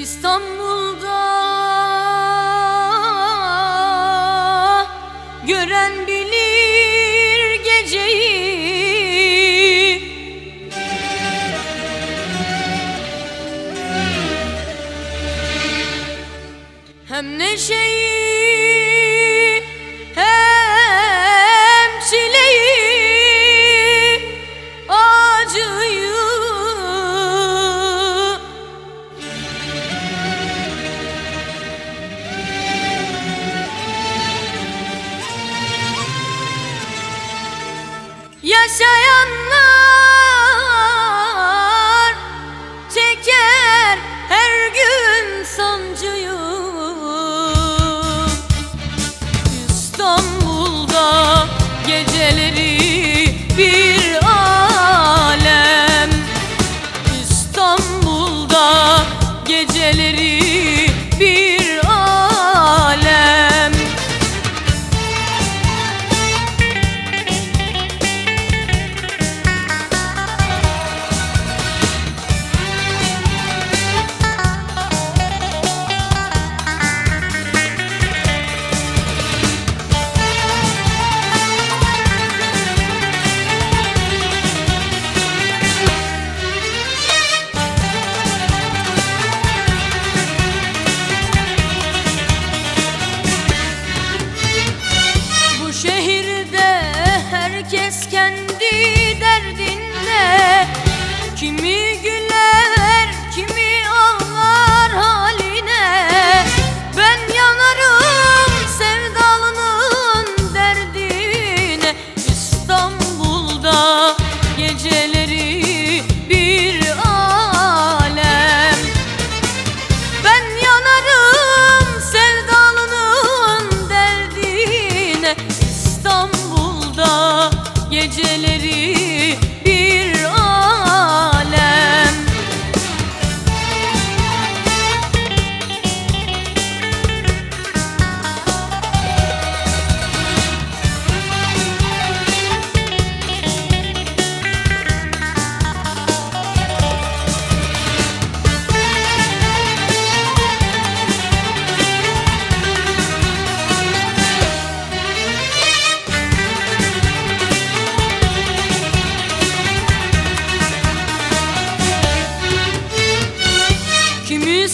İstanbul'da gören bilir geceyi. Hem neşeyi watching me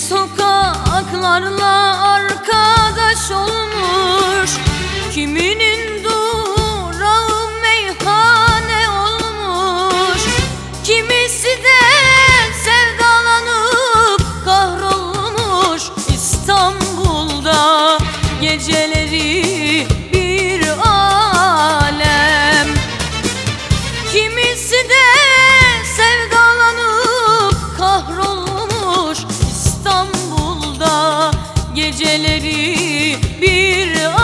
sokaklarla arkadaş olmuş. Kimini bir